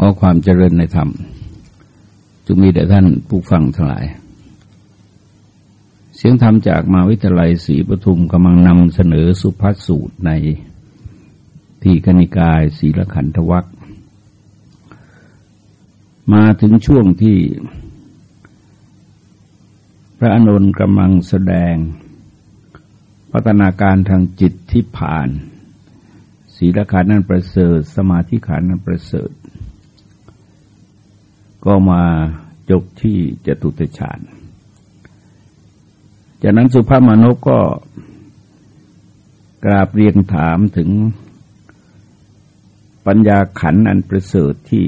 ขอความเจริญในธรรมจงมีแด่ท่านผู้ฟังทั้งหลาย เสียงธรรมจากมาวิทยาลัยศรีปทุมกำลังนำเสนอสุภาษสูตรในทีกนิกายศีลขันธวัคมาถึงช่วงที่ พระอนุนกำลังแสดง พัฒนาการทางจิตที่ผ่าน ศีลขันนั้นประเสริฐ สมาธิขันนั้นประเสริฐ ก็มาจบที่จตุตฌาน จากนั้นสุภาพมนุษย์ก็กราบเรียงถามถึงปัญญาขันอันประเสริฐที่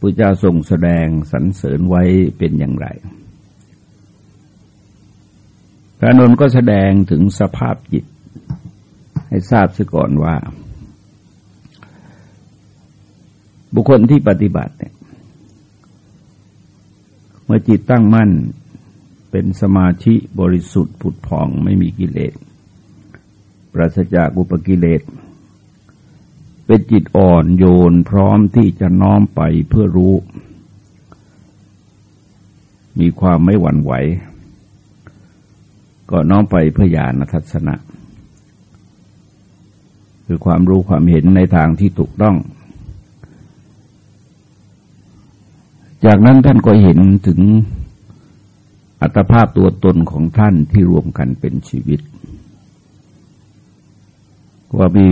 พระเจ้าทรงแสดงสรรเสริญไว้เป็นอย่างไร พระนนท์ก็แสดงถึงสภาพจิต ให้ทราบซะก่อนว่า บุคคลที่ปฏิบัติเนี่ยเมื่อจิตตั้งมั่นเป็นสมาธิบริสุทธิ์ผุดผ่องไม่มีกิเลสปราศจากอุปกิเลส เป็นจิตอ่อนโยนพร้อมที่จะน้อมไปเพื่อรู้ มีความไม่หวั่นไหว ก็น้อมไปเพื่อญาณทัศนะ คือความรู้ความเห็นในทางที่ถูกต้อง จากนั้นท่านก็เห็นถึงอัตภาพตัวตนของท่านที่รวมกันเป็นชีวิต ว่ามี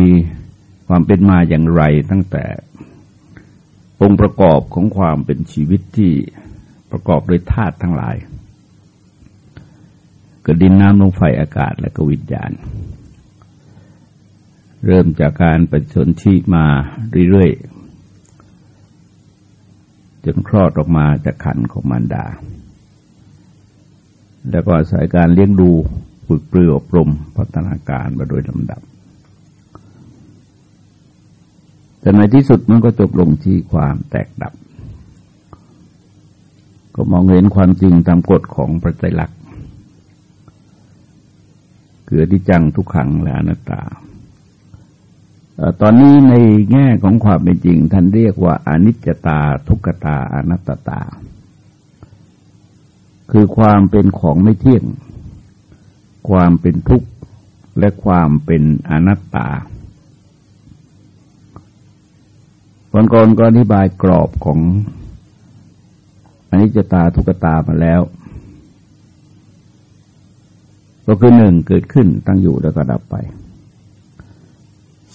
ความเป็นมาอย่างไรตั้งแต่องค์ประกอบของความเป็นชีวิตที่ประกอบด้วยธาตุทั้งหลายก็ดินน้ำลมไฟอากาศและก็วิญญาณ เริ่มจากการปฏิสนธิมาเรื่อย จนคลอดออกมาจากขันของมารดา แล้วก็สายการเลี้ยงดูฝึกปลืออบรมพัฒนาการมาโดยลำดับ แต่ในที่สุดมันก็จบลงที่ความแตกดับ ก็มองเห็นความจริงตามกฎของพระไตรลักษณ์เกิดที่จังทุกขังและอนัตตา ตอนนี้ในแง่ของความเป็นจริง ท่านเรียกว่าอนิจจตา ทุกตาอนัตตา คือความเป็นของไม่เที่ยง ความเป็นทุกข์และความเป็นอนัตตาวันก่อนก็อธิบายกรอบของอนิจจตาทุกตามาแล้ว ก็คือหนึ่งเกิดขึ้นตั้งอยู่แล้วก็ดับไป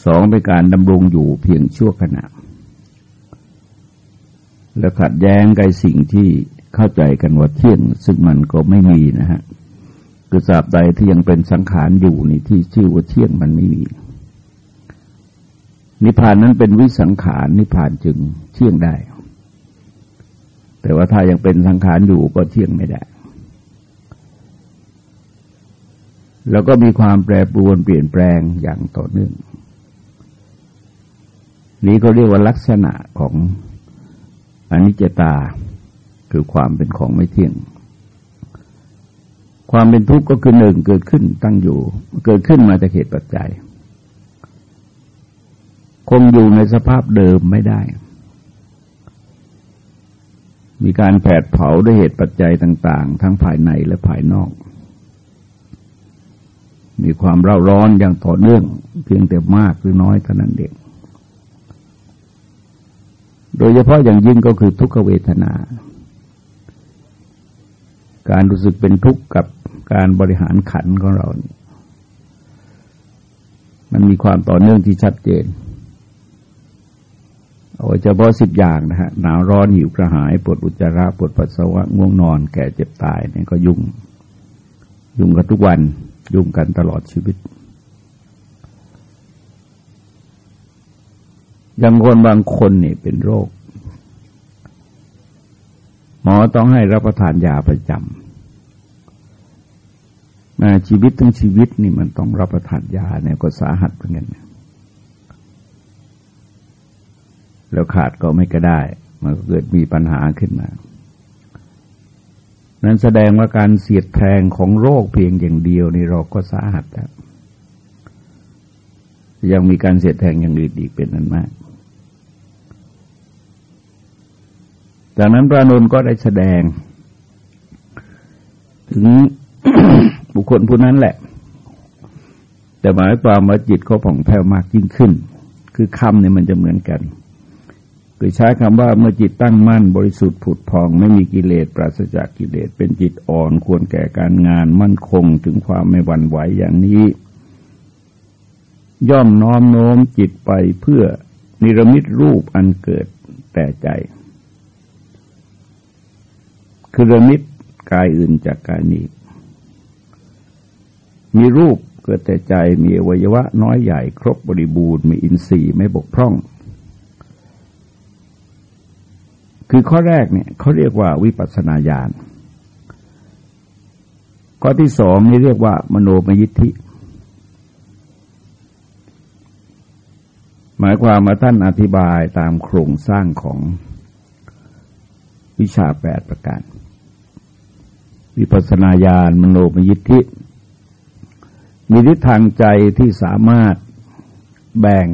สองเป็นการดำรงอยู่เพียงชั่วขณะ และขัดแย้งกับสิ่งที่เข้าใจกันว่าเที่ยง ซึ่งมันก็ไม่มีนะฮะคือสาบใดที่ยังเป็นสังขารอยู่นี่ที่ชื่อว่าเที่ยงมันไม่มี นิพพานนั้นเป็นวิสังขารนิพพานจึงเที่ยงได้ แต่ว่าถ้ายังเป็นสังขารอยู่ก็เที่ยงไม่ได้ แล้วก็มีความแปรปรวนเปลี่ยนแปลงอย่างต่อเนื่อง นี้เขาเรียกว่าลักษณะของอนิจจตาคือความเป็นของไม่เที่ยง ความเป็นทุกข์ก็คือหนึ่งเกิดขึ้นตั้งอยู่ เกิดขึ้นมาจากเหตุปัจจัย คงอยู่ในสภาพเดิมไม่ได้ มีการแผดเผาด้วยเหตุปัจจัยต่าง ๆ ทั้งภายในและภายนอก มีความเร่าร้อนอย่างต่อเนื่อง เพียงแต่มากหรือน้อยเท่านั้นเอง โดยเฉพาะอย่างยิ่งก็คือทุกขเวทนา การรู้สึกเป็นทุกข์กับการบริหารขันของเรา มันมีความต่อเนื่องที่ชัดเจนเอาเฉพาะสิบอย่างนะฮะหนาวร้อนหิวกระหายปวดอุจจาระปวดปัสสาวะง่วงนอน แก่เจ็บตายเนี่ยก็ยุ่ง ยุ่งกันทุกวัน ยุ่งกันตลอดชีวิต อย่างคนบางคนนี่เป็นโรค หมอต้องให้รับประทานยาประจำมาชีวิตทั้งชีวิตนี่มันต้องรับประทานยาเนี่ยก็สาหัสเหมือนกันแล้วขาดก็ไม่ก็ได้ มันเกิดมีปัญหาขึ้นมา นั้นแสดงว่าการเสียดแทงของโรคเพียงอย่างเดียวในเราก็สาหัสแล้วยังมีการเสียดแทงอย่างอื่นอีกเป็นนั้นมาก จากนั้นพระนนท์ก็ได้แสดง ถึงบุคคลผู้นั้นแหละ แต่หมายความว่าจิตเขาผ่องแผ้วมากยิ่งขึ้น คือคำเนี่ยมันจะเหมือนกันคือใช้คำว่าเมื่อจิตตั้งมั่นบริสุทธิ์ผุดพอง ไม่มีกิเลสปราศจากกิเลสเป็นจิตอ่อนควรแก่การงานมั่นคงถึงความไม่หวั่นไหวอย่างนี้ ย่อมน้อมโน้มจิตไปเพื่อนิรมิตรูปอันเกิดแต่ใจ คือนิรมิตกายอื่นจากกายนี้ มีรูปเกิดแต่ใจมีอวัยวะน้อยใหญ่ครบบริบูรณ์ มีอินทรีย์ไม่บกพร่อง คือข้อแรกเนี่ยเขาเรียกว่าวิปัสนาญาณข้อที่สองนี่เรียกว่ามโนมยิทธิ หมายความมาท่านอธิบายตามโครงสร้างของวิชาแปดประการ วิปัสนาญาณมโนมยิทธิ มีทิศทางใจที่สามารถแบ่ง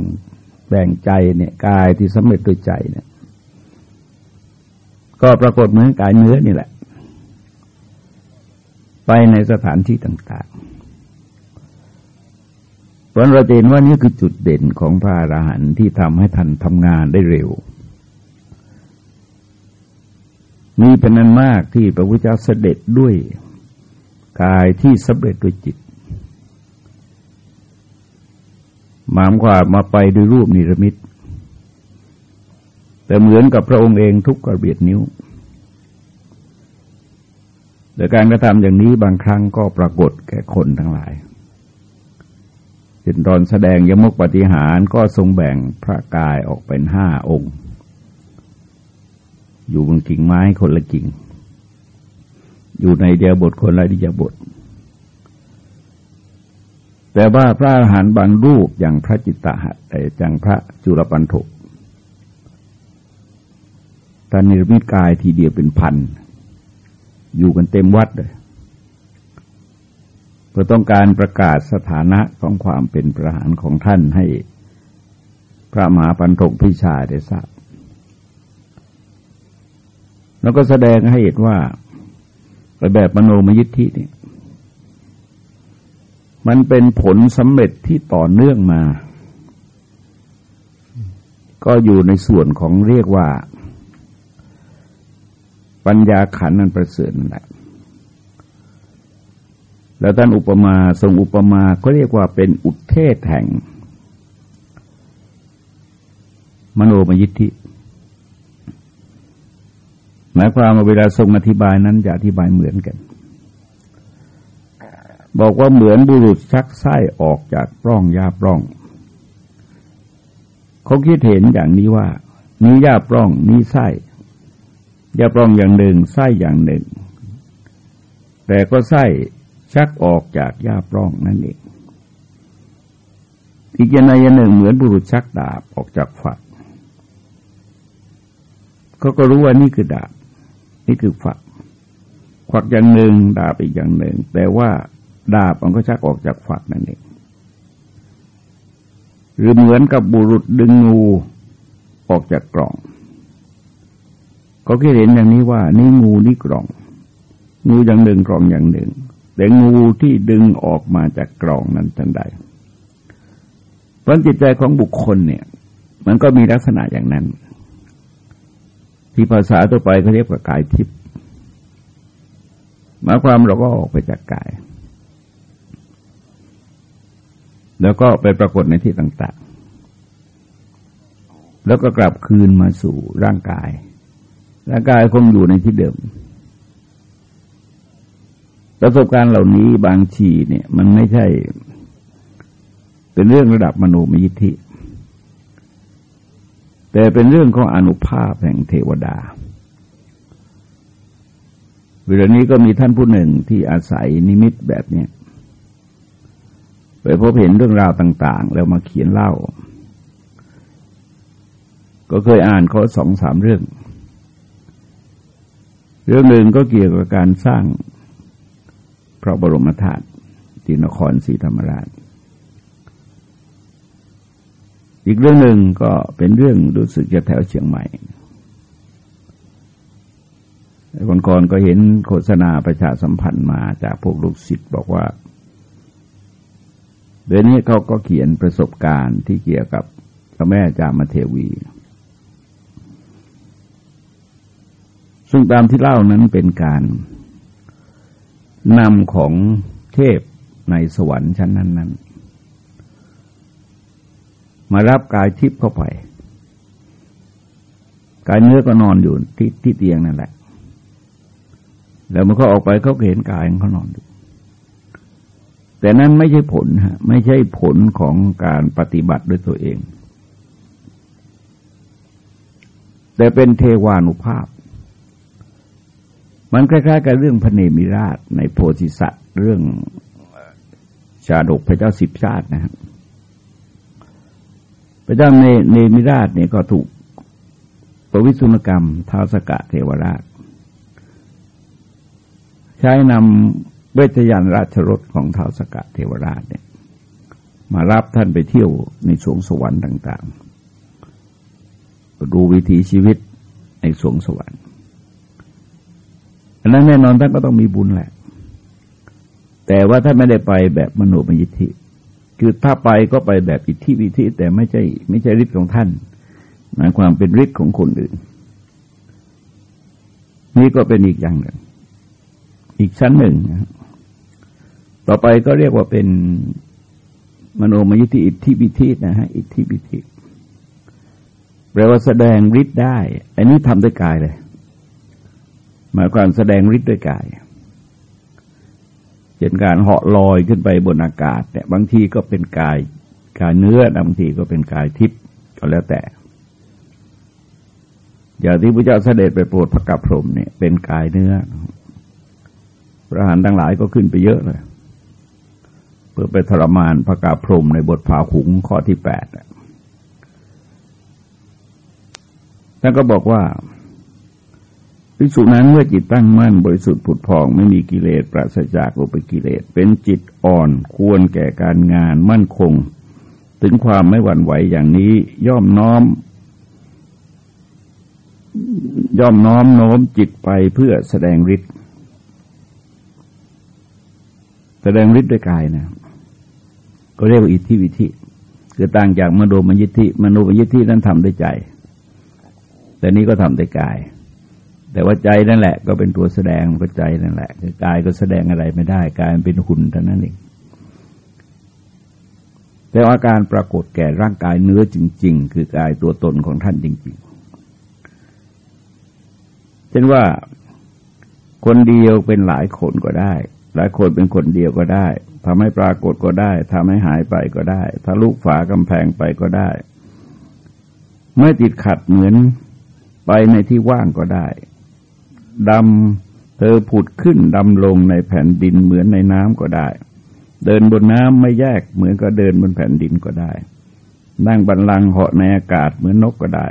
แบ่งใจเนี่ยกายที่สำเร็จด้วยใจเนี่ยก็ปรากฏเหมือนกายเนื้อนี่แหละ ไปในสถานที่ต่างๆเพราะเราเห็นว่านี่คือจุดเด่นของพระอรหันต์ที่ทำให้ท่านทำงานได้เร็ว มีเป็นนั้นมากที่พระพุทธเจ้าเสด็จด้วยกายที่สำเร็จด้วยจิต หมายความมาไปด้วยรูปนิรมิต แต่เหมือนกับพระองค์เองทุกกระเบียดนิ้ว แต่การกระทำอย่างนี้บางครั้งก็ปรากฏแก่คนทั้งหลายเป็นตอนแสดงยมกปฏิหารก็ทรงแบ่งพระกายออกเป็นห้าองค์ อยู่บนกิ่งไม้คนละกิ่ง อยู่ในเดียบทคนละดิยบท แต่ว่าพระอาหารบางรูปอย่างพระจิตตหัตอย่างพระจุลปันถกท่านนิรมิตกายทีเดียวเป็นพัน อยู่กันเต็มวัดเลยเพื่อต้องการประกาศสถานะของความเป็นประหารของท่านให้พระมหาปันทกพิชาได้ทราบ แล้วก็แสดงให้เห็นว่าแบบมโนมยิทธินี่มันเป็นผลสำเร็จที่ต่อเนื่องมา ก็อยู่ในส่วนของเรียกว่า ปัญญาขันนั้นประเสริฐนั่นแหละแล้วท่านอุปมาทรงอุปมาก็เรียกว่าเป็นอุทเทศแห่ง มโนมยิทธิ หมายความว่าเวลาทรงอธิบายนั้นจะอธิบายเหมือนกัน บอกว่าเหมือนบุรุษชักไส้ออกจากปล้องยาปล้อง เขาคิดเห็นอย่างนี้ว่า นี้ยาปล้องนี้ไส้ยาปล้องอย่างหนึ่งไส้อย่างหนึ่ง แต่ก็ไส้ชักออกจากยาปล้องนั่นเองอีกอย่างใดอย่างหนึ่งเหมือนบุรุษชักดาบออกจากฝักเขาก็รู้ว่านี่คือดาบ นี่คือฝักขวักอย่างหนึ่งดาบอีกอย่างหนึ่ง แต่ว่าดาบมันก็ชักออกจากฝักนั่นเองหรือเหมือนกับบุรุษดึงงูออกจากกล่อง ก็คิดเห็นอย่างนี้ว่า นี่งูนี่กล่อง งูอย่างหนึ่งกล่องอย่างหนึ่ง แต่งูที่ดึงออกมาจากกล่องนั้นทันใดเพราะจิตใจของบุคคลเนี่ย มันก็มีลักษณะอย่างนั้น ที่ภาษาตัวไปเขาเรียกว่ากายทิพย์หมายความเราก็ออกไปจากกาย แล้วก็ไปปรากฏในที่ต่างๆ แล้วก็กลับคืนมาสู่ร่างกาย ร่างกายคงอยู่ในที่เดิม ประสบการณ์เหล่านี้บางทีเนี่ย มันไม่ใช่ เป็นเรื่องระดับมโนมยิทธิ แต่เป็นเรื่องของอนุภาพแห่งเทวดา เวลานี้ก็มีท่านผู้หนึ่งที่อาศัยนิมิตแบบนี้ไปพบเห็นเรื่องราวต่าง ๆ แล้วมาเขียนเล่า ก็เคยอ่านเขาสองสามเรื่อง เรื่องหนึ่งก็เกี่ยวกับการสร้างพระบรมธาตุที่นครศรีธรรมราช อีกเรื่องหนึ่งก็เป็นเรื่องรู้สึกจะแถวเชียงใหม่คนก่อนก็เห็นโฆษณาประชาสัมพันธ์มาจากพวกลูกศิษย์บอกว่าเดี๋ยวนี้เขาก็เขียนประสบการณ์ที่เกี่ยวกับพระแม่จามเทวี ซึ่งตามที่เล่านั้นเป็นการนำของเทพในสวรรค์ชั้นนั้นนั้น มารับกายทิพย์เข้าไปกายเนื้อก็นอนอยู่ที่ที่เตียงนั่นแหละ แล้วมันก็ออกไปเขาเห็นกายเขานอนอยู่แต่นั้นไม่ใช่ผลฮะไม่ใช่ผลของการปฏิบัติด้วยตัวเอง แต่เป็นเทวานุภาพ มันคล้ายๆกับเรื่องพระเนมิราชในโพธิสัตว์เรื่องชาดกพระเจ้าสิบชาตินะครับ ระเจ้าเนเนมิราชเนี่ยก็ถูกประวิสุนกรรมท้าสกะเทวราช ใช้นำเวทยานราชรถของท้าวสกะเทวราชเนี่ยมารับท่านไปเที่ยวในสวงสวรรค์ต่างๆดูวิถีชีวิตในสวงสวรรค์อันนั้นแน่นอนท่านก็ต้องมีบุญแหละ แต่ว่าถ้าไม่ได้ไปแบบมโนมยิทธิ คือถ้าไปก็ไปแบบอิทธิวิธิแต่ไม่ใช่ไม่ใช่ฤทธิ์ของท่าน หมายความเป็นฤทธิ์ของคนอื่น นี่ก็เป็นอีกอย่างหนึ่ง อีกชั้นหนึ่งนะต่อไปก็เรียกว่าเป็นมโนมยิทธิอิทธิวิธินะฮะอิทธิวิธิแปลว่าแสดงฤทธิ์ได้ อันนี้ทำด้วยกายเลย หมายความแสดงฤทธิ์ด้วยกาย ช่นการเหาะลอยขึ้นไปบนอากาศเนี่ยบางทีก็เป็นกายกายเนื้อบางทีก็เป็นกายทิพย์ก็แล้วแต่ อย่างที่พระเจ้าเสด็จไปโปรดพระกัปพรมเนี่ยเป็นกายเนื้อ พระหานทั้งหลายก็ขึ้นไปเยอะเลยเพื่อไปทรมานพระกาพรมในบทผาขุงข้อที่แปดท่านก็บอกว่า ภิกษุนั้นเมื่อจิตตั้งมั่นบริสุทธิ์ผุดผ่องไม่มีกิเลสปราศจากอุปกิเลส เป็นจิตอ่อนควรแก่การงานมั่นคง ถึงความไม่หวั่นไหวอย่างนี้ย่อมน้อม ย่อมน้อมโน้มจิตไปเพื่อแสดงฤทธิ์แสดงฤทธิ์ด้วยกายนะ ก็เรียกว่าอิทธิวิธิคือต่างจากมโนมยิทธิมโนมยิทธินั้นทำด้วยใจ แต่นี้ก็ทำด้วยกาย แต่ว่าใจนั่นแหละ ก็เป็นตัวแสดงก็ใจนั่นแหละคือกายก็แสดงอะไรไม่ได้กายมันเป็นหุ่นเท่านั้นเองแต่อาการปรากฏแก่ร่างกายเนื้อจริง ๆ คือกายตัวตนของท่านจริงๆ เช่นว่าคนเดียวเป็นหลายคนก็ได้ หลายคนเป็นคนเดียวก็ได้ทำให้ปรากฏก็ได้ทำให้หายไปก็ได้ทะลุฝากำแพงไปก็ได้เมื่อติดขัดเหมือนไปในที่ว่างก็ได้ ดำเธอผุดขึ้นดำลงในแผ่นดินเหมือนในน้ำก็ได้ เดินบนน้ำไม่แยกเหมือนก็เดินบนแผ่นดินก็ได้ นั่งบันลังเหาะในอากาศเหมือนนกก็ได้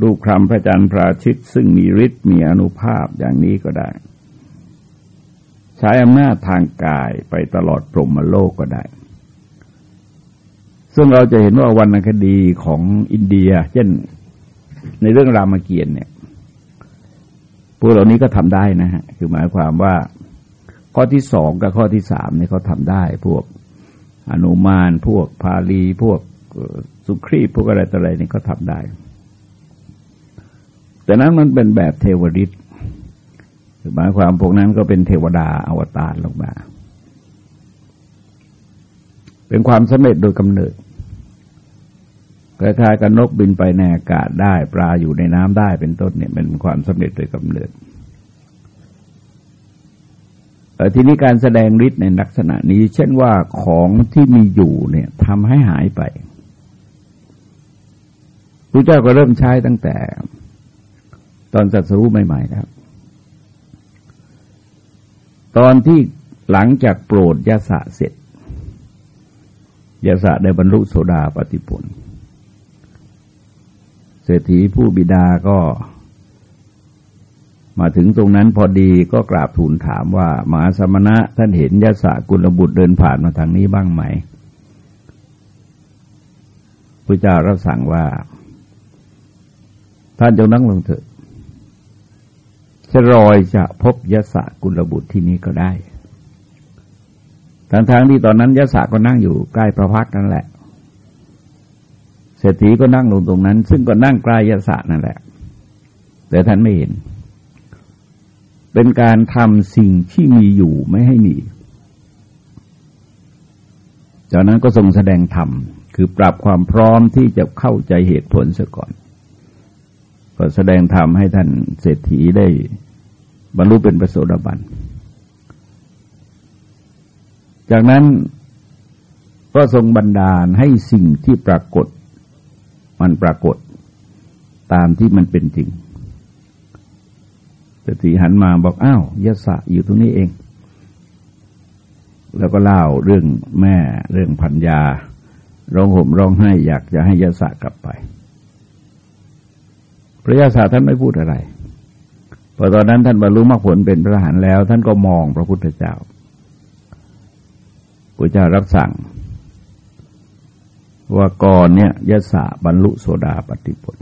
รูปคำพระจันทร์พระชิตซึ่งมีฤทธิ์มีอนุภาพอย่างนี้ก็ได้ ใช้อำนาจทางกายไปตลอดปรมโลกก็ได้ ซึ่งเราจะเห็นว่าวรรณคดีของอินเดีย เช่นในเรื่องรามเกียรติเนี่ย พวกเหล่านี้ก็ทำได้นะฮะคือหมายความว่า ข้อที่สองกับข้อที่สามเนี่ยเขาทาได้ พวกอนุมาน พวกพาลีพวกสุครีพวกอะไรต่ออะไรนี่เขาทาได้ แต่นั้นมันเป็นแบบเทวริตหมายความพวกนั้นก็เป็นเทวดาอวตารลงมา เป็นความสำเร็จโดยกำเนิด คล้ายๆกับนกบินไปในอากาศได้ปลาอยู่ในน้ำได้เป็นต้นเนี่ยเป็นความสำเร็จโดยกำเนิดทีนี้การแสดงฤทธิ์ในลักษณะนี้ เช่นว่าของที่มีอยู่เนี่ยทำให้หายไปพระเจ้าก็เริ่มใช้ตั้งแต่ ตอนจัดสรู้ใหม่ๆแล้วตอนที่หลังจากโปรดยาสะเสร็จยาสะได้บรรลุโสดาปฏิผล ศรษฐีผู้บิดาก็ มาถึงตรงนั้นพอดีก็กราบทูลถามว่ามหาสมณะท่านเห็นยศกุลบุตรเดินผ่านมาทางนี้บ้างไหมพระเจ้ารับสั่งว่า ท่านจงนั่งลงเถิดจะรอยจะพบยศกุลบุตรที่นี้ก็ได้ทั้งๆทที่ตอนนั้นยศก็นั่งอยู่ใกล้พระพักนั่นแหละ เศรษฐีก็นั่งลงตรงนั้น ซึ่งก็นั่งใกล้ยศนั่นแหละ แต่ท่านไม่เห็น เป็นการทำสิ่งที่มีอยู่ไม่ให้มีจากนั้นก็ทรงแสดงธรรม คือปรับความพร้อมที่จะเข้าใจเหตุผลซะก่อน ก็แสดงธรรมให้ท่านเศรษฐีได้บรรลุเป็นประโสดาบัน จากนั้นก็ทรงบันดาลให้สิ่งที่ปรากฏ มันปรากฏตามที่มันเป็นจริงสติหันมาบอกอ้าวยศะอยู่ตรงนี้เอง แล้วก็เล่าเรื่องแม่เรื่องพัญญาร้องห่มร้องไห้อยากจะให้ยศะกลับไป พระยาศาท่านไม่พูดอะไรพอตอนนั้นท่านบรรลุมรรคผลเป็นพระอรหันต์แล้ว ท่านก็มองพระพุทธเจ้าพระเจ้ารับสั่ง ว่าก่อนเนี่ยยะสะบรรลุโสดาปฏิผล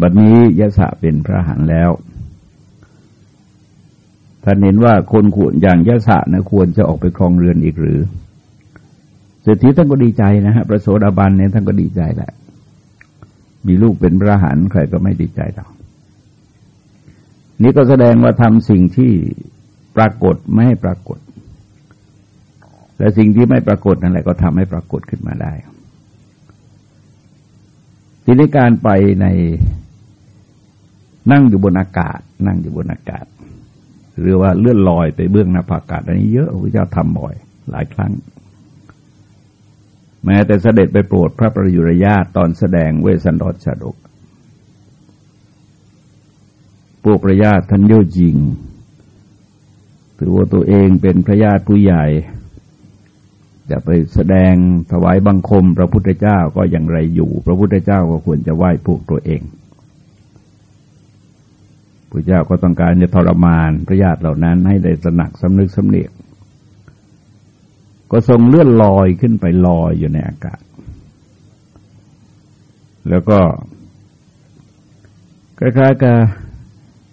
บัดนี้ยะสะเป็นพระหันแล้วท่านเห็นว่าคนควรอย่างยะสะนะควรจะออกไปครองเรือนอีกหรือเศรษฐีท่านก็ดีใจนะฮะพระโสดาบันเนี่ยท่านก็ดีใจแหละ มีลูกเป็นพระหันใครก็ไม่ดีใจหรอกนี่ก็แสดงว่าทำสิ่งที่ปรากฏไม่ให้ปรากฏ แต่สิ่งที่ไม่ปรากฏนั่นแหละก็ทำให้ปรากฏขึ้นมาได้ ทีนี้การไปในนั่งอยู่บนอากาศ นั่งอยู่บนอากาศ หรือว่าเลื่อนลอยไปเบื้องหน้าอากาศอันนี้เยอะพระเจ้าทำบ่อย หลายครั้ง แม้แต่เสด็จไปโปรดพระประยุรญาตตอนแสดงเวสันดรชาดกพวกประญาติท่านโยยิงถือว่าตัวเองเป็นพระญาติผู้ใหญ่ จะไปแสดงถวายบังคม พระพุทธเจ้าก็อย่างไรอยู่ พระพุทธเจ้าก็ควรจะไหว้พวกตัวเองพระเจ้าก็ต้องการจะทรมานพระญาติเหล่านั้นให้ได้สนักสำนึกสำเนียกก็ทรงเลื่อนลอยขึ้นไปลอยอยู่ในอากาศ แล้วก็คล้ายๆกับ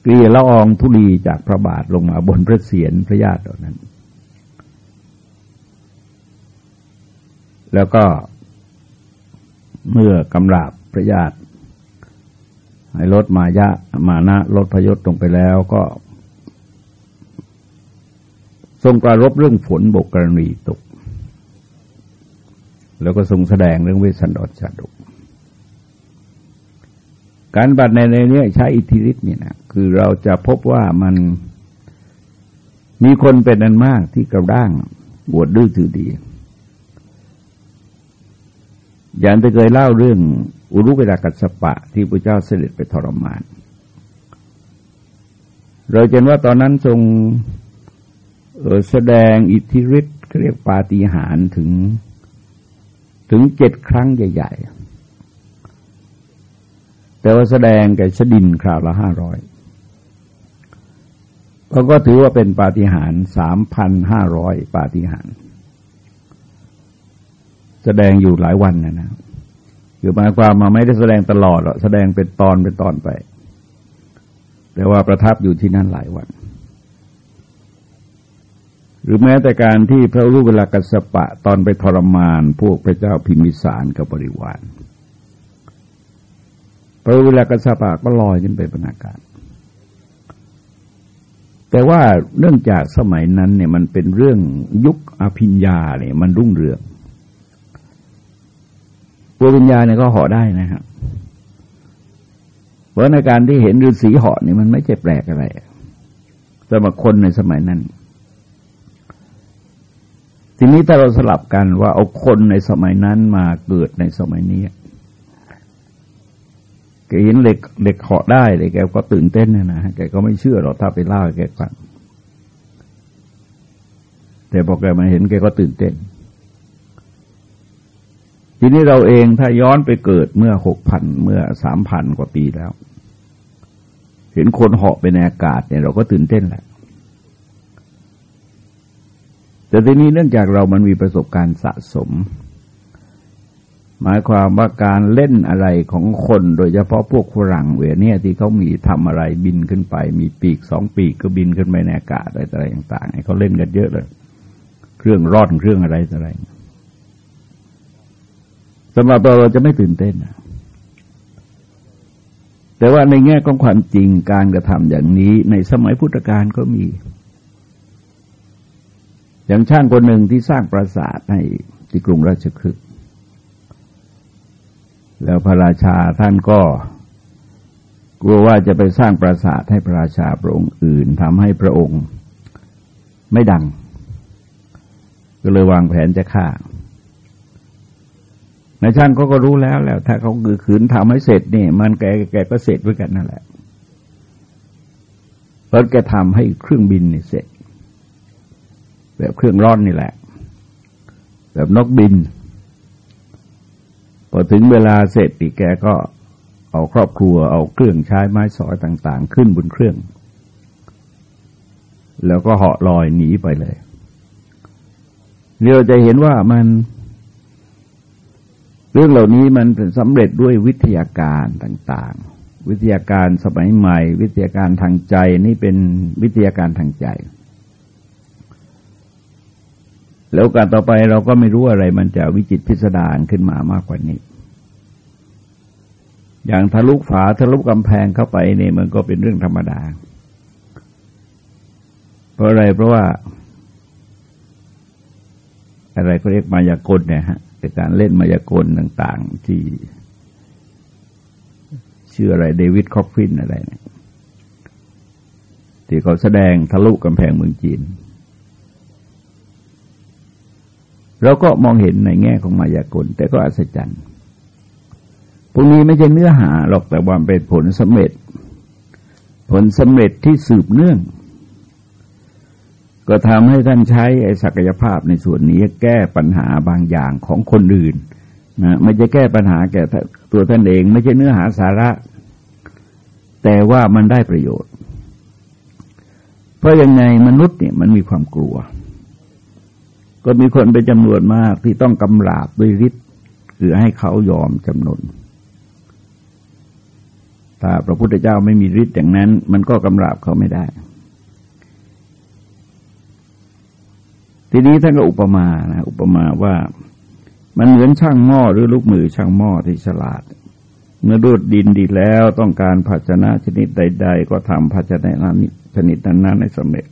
เกลียละอองธุลีจากพระบาทลงมาบนพระเศียรพระญาติเหล่านั้น แล้วก็เมื่อกำราบพระญาติให้ลดมายะมานะลดพยศตรงไปแล้วก็ ทรงปรารบเรื่องฝนบกกรณีตก แล้วก็ทรงแสดงเรื่องเวสันดรชาดกการบัตรในในนี้ใช้อิทธิฤทธิ์เนี่ยนะคือเราจะพบว่ามันมีคนเป็นอันมากที่กระด้างบวชดดื้อถือดี อย่างที่เคยเล่าเรื่องอุรุเวลากัสปะที่พระเจ้าเสด็จไปทรมาน เราเห็นว่าตอนนั้นทรงแสดงอิทธิฤทธิ์เรียกปาฏิหาริย์ถึงถึงเจ็ดครั้งใหญ่ ๆ แต่ว่าแสดงแก่ชดินคราวละห้าร้อยเขาก็ถือว่าเป็นปาฏิหาริย์สามพันห้าร้อยปาฏิหาริย์ แสดงอยู่หลายวันนะนะคือหมายความมาไม่ได้แสดงตลอดหรอกแสดงเป็นตอนเป็นตอนไป แต่ว่าประทับอยู่ที่นั่นหลายวัน หรือแม้แต่การที่พระรูปเวลากัสปะตอนไปทรมาน พวกพระเจ้าพิมิสารกับบริวารพระรูปเวลากัสปะก็ลอยขึ้นไปบนอากาศแต่ว่าเนื่องจากสมัยนั้นเนี่ยมันเป็นเรื่องยุคอภิญญาเนี่ยมันรุ่งเรือง ตัววิญญาณเนี่ยก็เหาะได้นะครับเพราะในการที่เห็นฤาษีเหาะนี่มันไม่ใช่แปลกอะไรสำหรับคนในสมัยนั้น ทีนี้ถ้าเราสลับกันว่าเอาคนในสมัยนั้นมาเกิดในสมัยนี้แกเห็นเหล็กเหล็กเหาะได้เลยแกก็ตื่นเต้นนะนะแกก็ไม่เชื่อหรอกถ้าไปเล่าแกฟังแต่พอแกมาเห็นแกก็ตื่นเต้น ทีนี้เราเองถ้าย้อนไปเกิดเมื่อหกพันเมื่อสามพันกว่าปีแล้ว เห็นคนเหาะไปในอากาศเนี่ยเราก็ตื่นเต้นแหละ แต่ทีนี้เนื่องจากเรามันมีประสบการณ์สะสม หมายความว่าการเล่นอะไรของคนโดยเฉพาะพวกฝรั่งเวเนี่ยที่เขามีทำอะไรบินขึ้นไป มีปีกสองปีกก็บินขึ้นไปในอากาศอะไรต่างๆเขาเล่นกันเยอะเลย เครื่องร่อนเครื่องอะไรอะไร สำหรับเราเราจะไม่ตื่นเต้นแต่ว่าในแง่ของความจริงการกระทำอย่างนี้ในสมัยพุทธกาลก็มี อย่างช่างคนหนึ่งที่สร้างปราสาทในที่กรุงราชคฤห์แล้วพระราชาท่านก็กลัวว่าจะไปสร้างปราสาทให้พระราชาพระองค์อื่นทำให้พระองค์ไม่ดัง ก็เลยวางแผนจะฆ่า นายช่างเขาก็รู้แล้วแล้วถ้าเขาคือขืนทำให้เสร็จนี่มันแกแกก็เสร็จด้วยกันนั่นแหละเพราะแกทำให้เครื่องบินนี่เสร็จ แบบเครื่องร่อนนี่แหละ แบบนกบิน พอถึงเวลาเสร็จปีแกก็เอาครอบครัวเอาเครื่องใช้ไม้สอยต่าง ๆ ขึ้นบนเครื่อง แล้วก็เหาะลอยหนีไปเลยเราจะเห็นว่ามัน เรื่องเหล่านี้มันเป็นสำเร็จด้วยวิทยาการต่าง ๆ วิทยาการสมัยใหม่ วิทยาการทางใจนี่เป็นวิทยาการทางใจ แล้วการต่อไปเราก็ไม่รู้อะไรมันจะวิจิตพิสดารขึ้นมามากกว่านี้ อย่างทะลุฝาทะลุกำแพงเข้าไปนี่มันก็เป็นเรื่องธรรมดา เพราะอะไรเพราะว่า อะไรก็เรียกมายากลเนี่ยฮะ การเล่นมายากลต่างๆ ที่ชื่ออะไรเดวิดคอกฟินอะไรเนี่ยที่เขาแสดงทะลุกำแพงเมืองจีน เราก็มองเห็นในแง่ของมายากล แต่ก็อัศจรรย์พวกนี้ไม่ใช่เนื้อหาหรอกแต่ว่าเป็นผลสำเร็จ ผลสำเร็จที่สืบเนื่อง ก็ทำให้ท่านใช้ไอ้ศักยภาพในส่วนนี้แก้ปัญหาบางอย่างของคนอื่นนะไม่จะแก้ปัญหาแก่ตัวท่านเอง ไม่ใช่เนื้อหาสาระ แต่ว่ามันได้ประโยชน์ เพราะยังไงมนุษย์เนี่ยมันมีความกลัว ก็มีคนเป็นจำนวนมากที่ต้องกำราบด้วยฤทธิ์คือให้เขายอมจำนนถ้าพระพุทธเจ้าไม่มีฤทธิ์อย่างนั้น มันก็กำราบเขาไม่ได้ ทีนี้ท่านก็อุปมานะอุปมาว่ามันเหมือนช่างหม้อหรือลูกมือช่างหม้อที่ฉลาด เมื่อดูดดินดีแล้วต้องการภาชนะชนิดใด ๆ ก็ทำภาชนะนั้นชนิดนั้นให้สำเร็จ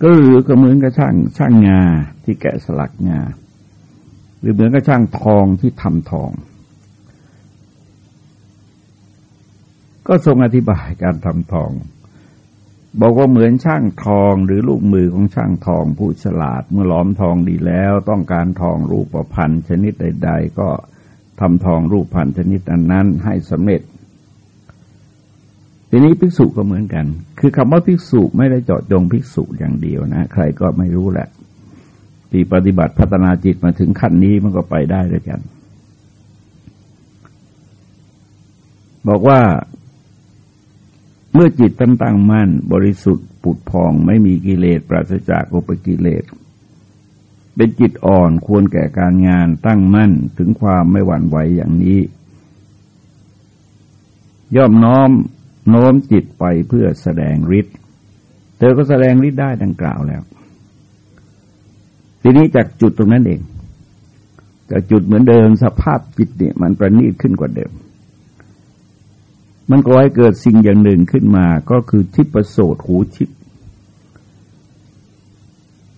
ก็หรือก็เหมือนกับช่างช่างงาที่แกะสลักงาหรือเหมือนกับช่างทองที่ทำทอง ก็ทรงอธิบายการทำทอง บอกว่าเหมือนช่างทองหรือลูกมือของช่างทองผู้ฉลาดเมื่อหลอมทองดีแล้ว ต้องการทองรูปประพันธ์ชนิดใด ๆ ก็ทำทองรูปพันธ์ชนิดนั้นให้สำเร็จทีนี้ภิกษุก็เหมือนกัน คือคำว่าภิกษุไม่ได้เจาะจงภิกษุอย่างเดียวนะ ใครก็ไม่รู้แหละที่ปฏิบัติพัฒนาจิตมาถึงขั้นนี้มันก็ไปได้ด้วยกัน บอกว่า เมื่อจิตตั้งตั้งมั่น บริสุทธิ์ปุดพองไม่มีกิเลสปราศจากอุปกิเลส เป็นจิตอ่อนควรแก่การงานตั้งมั่นถึงความไม่หวั่นไหวอย่างนี้ ย่อมน้อมโน้มจิตไปเพื่อแสดงฤทธิ์เธอก็แสดงฤทธิ์ได้ดังกล่าวแล้ว ทีนี้จากจุดตรงนั้นเองจากจุดเหมือนเดิมสภาพจิตเนี่ยมันประณีตขึ้นกว่าเดิม มันก็ให้เกิดสิ่งอย่างหนึ่งขึ้นมาก็คือทิพโสตหูทิพ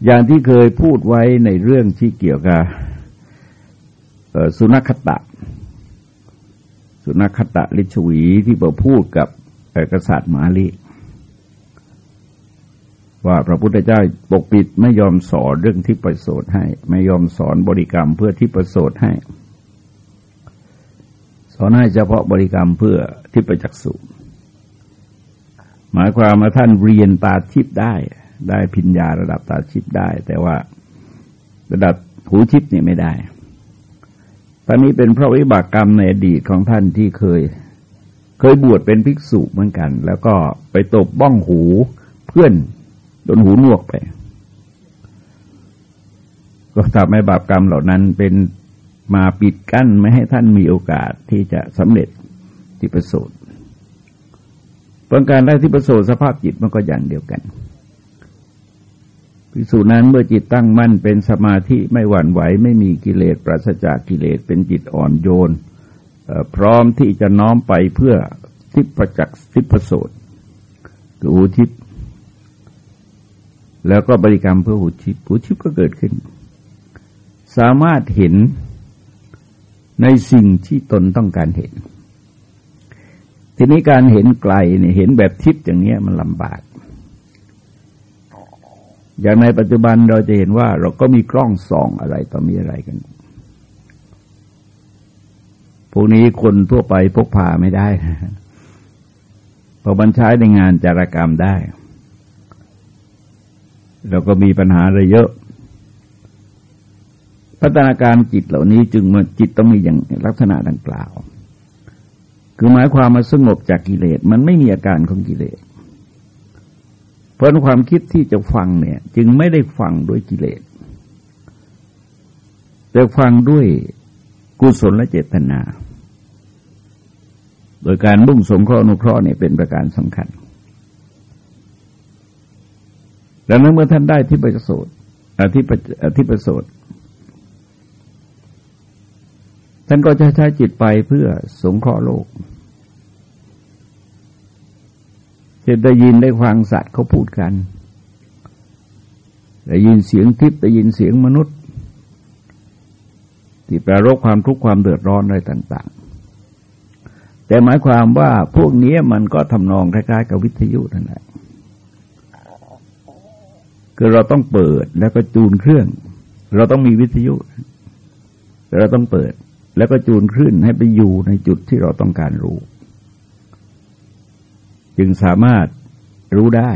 อย่างที่เคยพูดไว้ในเรื่องที่เกี่ยวกับสุนัขตะ สุนัขตะลิชวีที่เราพูดกับกษัตริย์มาลีว่าพระพุทธเจ้าปกปิดไม่ยอมสอนเรื่องที่ประโสดให้ ไม่ยอมสอนบริกรรมเพื่อที่ประโสดให้ สอนให้เฉพาะบริกรรมเพื่อทิพจักสุหมายความว่าท่านเรียนตาทิพได้ ได้พิญญาระดับตาทิพได้ แต่ว่าระดับหูทิพนี่ไม่ได้ตอนนี้เป็นเพราะวิบากกรรมในอดีตของท่านที่เคย เคยบวชเป็นภิกษุเหมือนกัน แล้วก็ไปตบบ้องหูเพื่อนโดนหูนวกไป ก็ทำให้บาปกรรมเหล่านั้นเป็น มาปิดกั้นไม่ให้ท่านมีโอกาสที่จะสำเร็จที่ประสูติเพราะการได้ที่ประสูติสภาพจิตมันก็อย่างเดียวกันพิสูจนั้นเมื่อจิตตั้งมั่นเป็นสมาธิไม่หวั่นไหวไม่มีกิเลสปราศจากกิเลสเป็นจิตอ่อนโยนพร้อมที่จะน้อมไปเพื่อทิพประจักษ์ทิพประสูตรคือหูทิพแล้วก็บริกรรมเพื่อหูทิพหูทิพก็เกิดขึ้น สามารถเห็น ในสิ่งที่ตนต้องการเห็น ทีนี้การเห็นไกลเนี่ยเห็นแบบทิพย์อย่างเนี้ยมันลำบาก อย่างในปัจจุบันเราจะเห็นว่า เราก็มีกล้องส่องอะไรต่อมีอะไรกัน พวกนี้คนทั่วไปพกพาไม่ได้พอบันใช้ในงานจารกรรมได้ เราก็มีปัญหาอะไรเยอะ พัฒนาการจิตเหล่านี้จึงมาจิตต้องมีอย่างลักษณะดังกล่าว คือหมายความมาสงบจากกิเลสมันไม่มีอาการของกิเลส เพราะความคิดที่จะฟังเนี่ย จึงไม่ได้ฟังด้วยกิเลส แต่ฟังด้วยกุศลและเจตนา โดยการบุ่งสงเคราะห์นุเคราะห์เนี่ยเป็นประการสำคัญดังนั้นเมื่อท่านได้ที่ประโสดที่ที่ประโสด ท่านก็จะใช้จิตไปเพื่อสงเคราะห์โลกจะได้ยินได้ฟังสัตว์เขาพูดกัน ได้ยินเสียงทิพย์ได้ยินเสียงมนุษย์ ที่ประรบความทุกข์ความเดือดร้อนอะไรต่าง ๆ แต่หมายความว่าพวกนี้มันก็ทำนองคล้ายๆกับวิทยุนั่นแหละคือเราต้องเปิดแล้วก็จูนเครื่อง เราต้องมีวิทยุ เราต้องเปิด แล้วก็จูนคลื่นให้ไปอยู่ในจุดที่เราต้องการรู้ จึงสามารถรู้ได้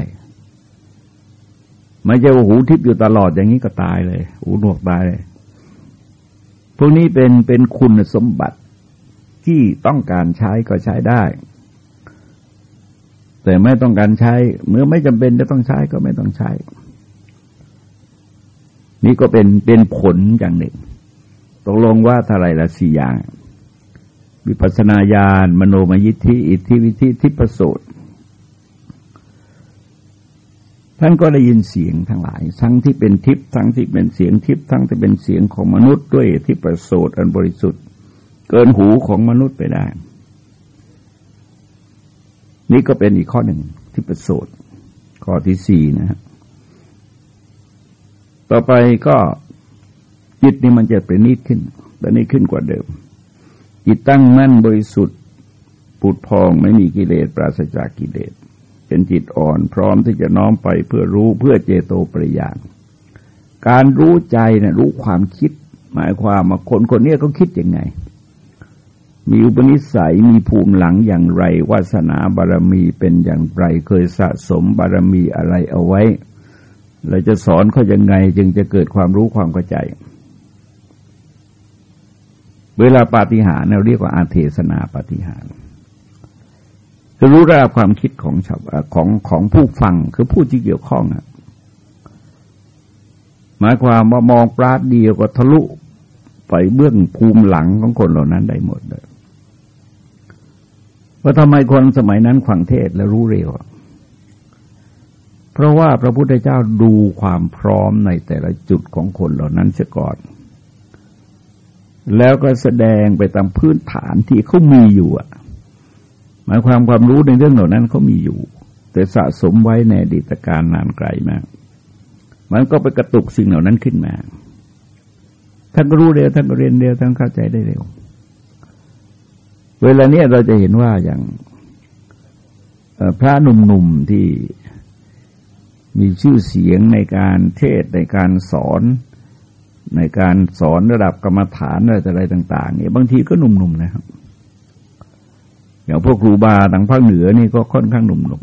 ไม่ใช่ว่าหูทิพย์อยู่ตลอดอย่างนี้ก็ตายเลย หูหนวกตายเลย พวกนี้เป็นเป็นคุณสมบัติที่ต้องการใช้ก็ใช้ได้ แต่ไม่ต้องการใช้ เมื่อไม่จำเป็นจะต้องใช้ก็ไม่ต้องใช้ นี่ก็เป็นเป็นผลอย่างหนึ่ง ตกลงว่าเท่าไรละสี่อย่าง วิปัสนาญาณมโนมยิทธิ อิทธิวิธิทิประโสดท่านก็ได้ยินเสียงทั้งหลาย ทั้งที่เป็นทิพย์ทั้งที่เป็นเสียงทิพย์ทั้งที่เป็นเสียงของมนุษย์ด้วยที่ประโสดอันบริสุทธิ์ เกินหูของมนุษย์ไปได้ นี่ก็เป็นอีกข้อหนึ่งที่ประโสดข้อที่สี่นะครับต่อไปก็ จิตนี่มันจะเป็นนิดขึ้นป็นนิดขึ้นกว่าเดิม จิตตั้งมั่นบริสุทธิ์ปุดพองไม่มีกิเลสปราศจากกิเลสเป็นจิตอ่อนพร้อมที่จะน้อมไปเพื่อรู้เพื่อเจโตปริยานการรู้ใจเนะรู้ความคิด หมายความว่าคนคนนี้เขาคิดยังไง มีอุปนิสัยมีภูมิหลังอย่างไร วาสนาบารมีเป็นอย่างไรเคยสะสมบารมีอะไรเอาไว้เราจะสอนเขายังไงจึงจะเกิดความรู้ความเข้าใจ เวลาปาฏิหาริย์เราเรียกว่าอาเทศนาปาฏิหาริย์คือรู้ราความคิดของชาวของของผู้ฟังคือผู้ที่เกี่ยวข้องอะหมายความว่ามองปราดเดียวก็ทะลุไปเบื้องภูมิหลังของคนเหล่านั้นได้หมดเลยว่าทำไมคนสมัยนั้นขวังเทศแล้วรู้เร็ว เพราะว่าพระพุทธเจ้าดูความพร้อมในแต่ละจุดของคนเหล่านั้นเสียก่อน แล้วก็แสดงไปตามพื้นฐานที่เขามีอยู่อะหมายความความรู้ในเรื่องเหล่านั้นเขามีอยู่ แต่สะสมไว้ในอดีตการนานไกลมาก มันก็ไปกระตุกสิ่งเหล่านั้นขึ้นมาท่านก็รู้เร็วท่านก็เรียนเร็วท่านเข้าใจได้เร็ว เวลาเนี้ยเราจะเห็นว่าอย่างพระหนุ่มๆที่มีชื่อเสียงในการเทศในการสอน ในการสอนระดับกรรมฐานอะไรต่าง ๆ เนี่ยบางทีก็หนุ่มๆนะครับ อย่างพวกครูบาทางภาคเหนือนี่ก็ค่อนข้างหนุ่ม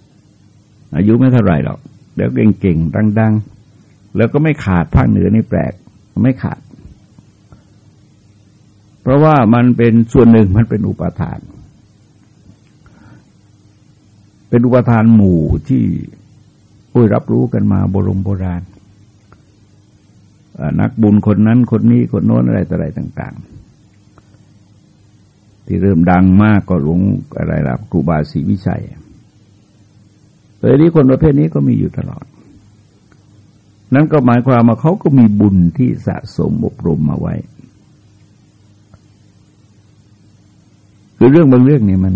ๆอายุไม่เท่าไรหรอกแล้วเก่งๆดัง ๆ แล้วก็ไม่ขาดภาคเหนือนี่แปลกไม่ขาด เพราะว่ามันเป็นส่วนหนึ่งมันเป็นอุปทาน เป็นอุปทานหมู่ที่ผู้รับรู้กันมาบรมโบราณ นักบุญคนนั้นคนนี้คนโน้นอะไรต่ออะไรต่าง ๆ ที่เริ่มดังมากก็หลวงอะไรล่ะครูบาศรีวิชัยเลยนี้คนประเภทนี้ก็มีอยู่ตลอด นั่นก็หมายความว่าเขาก็มีบุญที่สะสมอบรมมาไว้ คือเรื่องบางเรื่องนี่มัน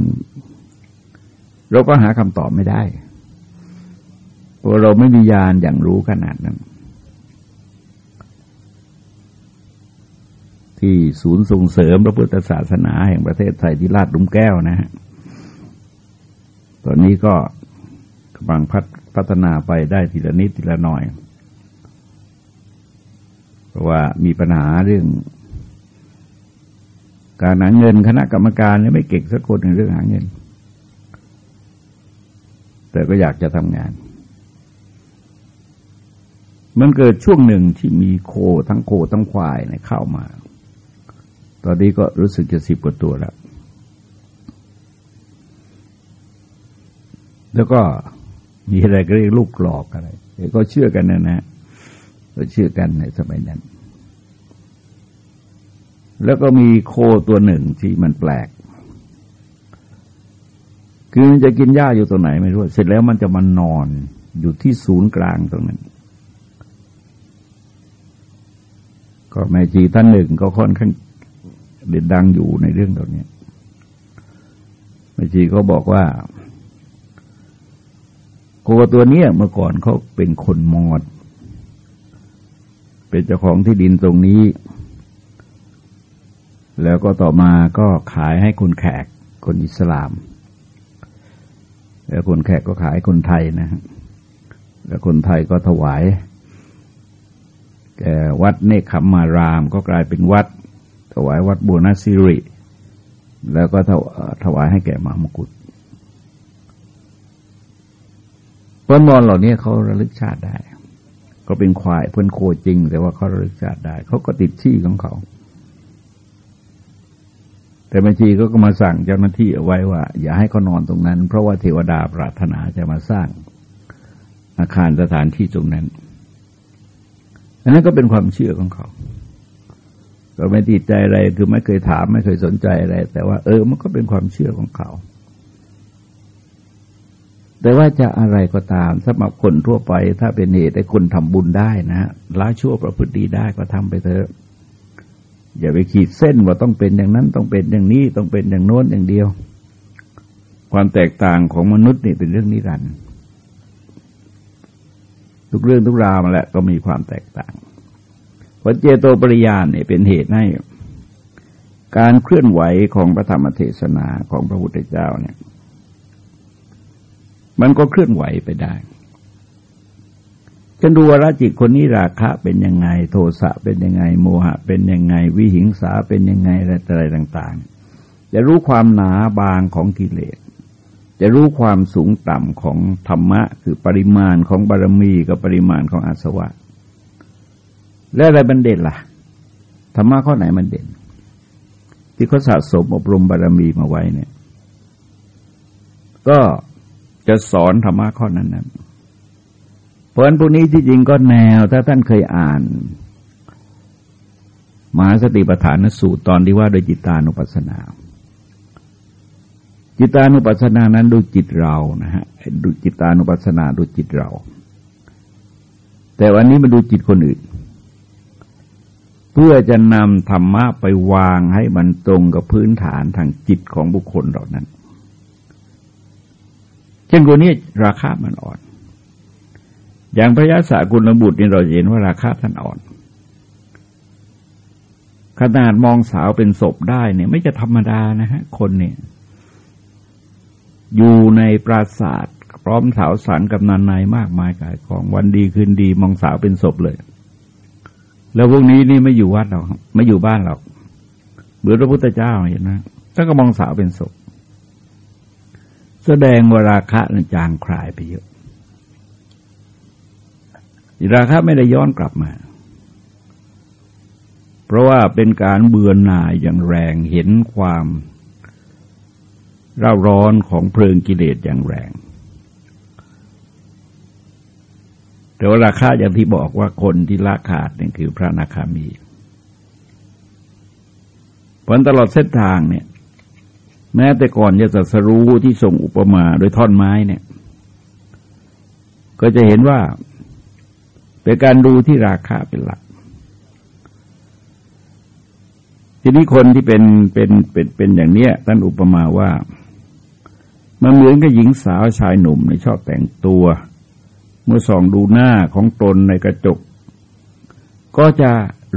เราก็หาคำตอบไม่ได้เพราะเราไม่มียานอย่างรู้ขนาดนั้น ที่ศูนย์ส่งเสริมพระพุทธศาสนาแห่งประเทศไทยที่ลาดลุมแก้วนะฮะ ตอนนี้ก็กำลังพัฒพัฒนาไปได้ทีละนิดทีละหน่อย เพราะว่ามีปัญหาเรื่อง การหาเงินคณะกรรมการเนี่ยไม่เก่งสักคนในเรื่องหาเงิน แต่ก็อยากจะทำงาน มันเกิดช่วงหนึ่งที่มีโคทั้งโคทั้งควายเนี่ยเข้ามา ตอนนี้ก็รู้สึกจะสิบกว่าตัวแล้ว แล้วก็มีอะไรก็เรียกลูกหลอกอะไรก็เชื่อกันนะนะก็เชื่อกันในสมัยนั้น แล้วก็มีโคตัวหนึ่งที่มันแปลก คือมันจะกินหญ้าอยู่ตรงไหนไม่รู้ เสร็จแล้วมันจะมานอนอยู่ที่ศูนย์กลางตรงนั้น ก็แม่จีท่านหนึ่งก็ค่อนข้าง เด่นดังอยู่ในเรื่องเหล่านี้แม่ชีเขาบอกว่าโคตัวเนี้ยเมื่อก่อนเขาเป็นคนมอด เป็นเจ้าของที่ดินตรงนี้ แล้วก็ต่อมาก็ขายให้คนแขกคนอิสลาม แล้วคนแขกก็ขายคนไทยนะแล้วคนไทยก็ถวายแก่วัดเนคขมารามก็กลายเป็นวัด ถวายวัดบัวนาซิริ แล้วก็ถวายให้แก่มหามกุฎพ้นมอนเหล่านี้เขาระลึกชาติได้ ก็เป็นควายเพื่อนโคจริง แต่ว่าเขาระลึกชาติได้ เขาก็ติดชี่ของเขา แต่บัญชีก็มาสั่งเจ้าหน้าที่เอาไว้ว่า อย่าให้เขานอนตรงนั้น เพราะว่าเทวดาปรารถนาจะมาสร้างอาคารสถานที่ตรงนั้นอันนั้นก็เป็นความเชื่อของเขา ก็ไม่ติดใจอะไรคือไม่เคยถามไม่เคยสนใจอะไร แต่ว่าเออมันก็เป็นความเชื่อของเขา แต่ว่าจะอะไรก็ตามสำหรับคนทั่วไป ถ้าเป็นเหตุให้คนทำบุญได้นะฮะละชั่วประพฤติดีได้ก็ทำไปเถอะ อย่าไปขีดเส้นว่าต้องเป็นอย่างนั้นต้องเป็นอย่างนี้ต้องเป็นอย่างโน้นอย่างเดียว ความแตกต่างของมนุษย์นี่เป็นเรื่องนิรันดร์ทุกเรื่องทุกราวมาแหละก็มีความแตกต่าง พราะเจโตปริยานเนี่ยเป็นเหตุให้การเคลื่อนไหวของพระธรรมเทศนาของพระพุทธเจ้าเนี่ย มันก็เคลื่อนไหวไปได้จะดูวรจิตคนนี้ราคะเป็นยังไง โทสะเป็นยังไง โมหะ เป็นยังไง วิหิงสาเป็นยังไงอะไรต่าง ๆ จะรู้ความหนาบางของกิเลส จะรู้ความสูงต่ำของธรรมะ คือปริมาณของบารมีกับปริมาณของอาสวะ แล้วอะไรมันเด่นล่ะธรรมะข้อไหนมันเด่น ที่เขาสะสมอบรมบารมีมาไว้เนี่ย ก็จะสอนธรรมะข้อนั้นนั้นเพราะฉะนั้นพวกนี้ที่จริงก็แนว ถ้าท่านเคยอ่านมหาสติปัฏฐานสูตรตอนที่ว่าโดยจิตานุปัสสนา จิตานุปัสสนานั้นดูจิตเรานะฮะดูจิตานุปัสสนาดูจิตเรา แต่วันนี้มาดูจิตคนอื่น เพื่อจะนำธรรมะไปวางให้มันตรงกับพื้นฐานทางจิตของบุคคลเหล่านั้น เช่นคนนี้ราคามันอ่อน อย่างพระยาศกุลบุตรนี่เราเห็นว่าราคาท่านอ่อน ขนาดมองสาวเป็นศพได้เนี่ย ไม่จะธรรมดานะฮะ คนเนี่ย อยู่ในปราศาสาทพร้อมสาวสันกับนันในมากมายกายของวันดีคืนดีมองสาวเป็นศพเลย แล้วพวกนี้นี่ไม่อยู่วัดหรอกไม่อยู่บ้านหรอกเหมือนพระพุทธเจ้าเห็นไหมท่านก็มองสาวเป็นศพแสดงว่าราคะนจางคลายไปเยอะราคะไม่ได้ย้อนกลับมา เพราะว่าเป็นการเบือนหน่ายอย่างแรงเห็นความร่าร้อนของเพลิงกิเลสอย่างแรง แต่ว่าราคาอย่างที่บอกว่าคนที่ละขาดนี่คือพระนาคามีผลตลอดเส้นทางเนี่ย แม้แต่ก่อนจะตรัสรู้ที่ส่งอุปมาโดยท่อนไม้เนี่ย ก็จะเห็นว่าเป็นการดูที่ราคาเป็นหลัก ทีนี้คนที่เป็นเป็นเป็นเป็นอย่างเนี้ยท่านอุปมาว่า มันเหมือนกับหญิงสาวชายหนุ่มในชอบแต่งตัว เมื่อส่องดูหน้าของตนในกระจก ก็จะ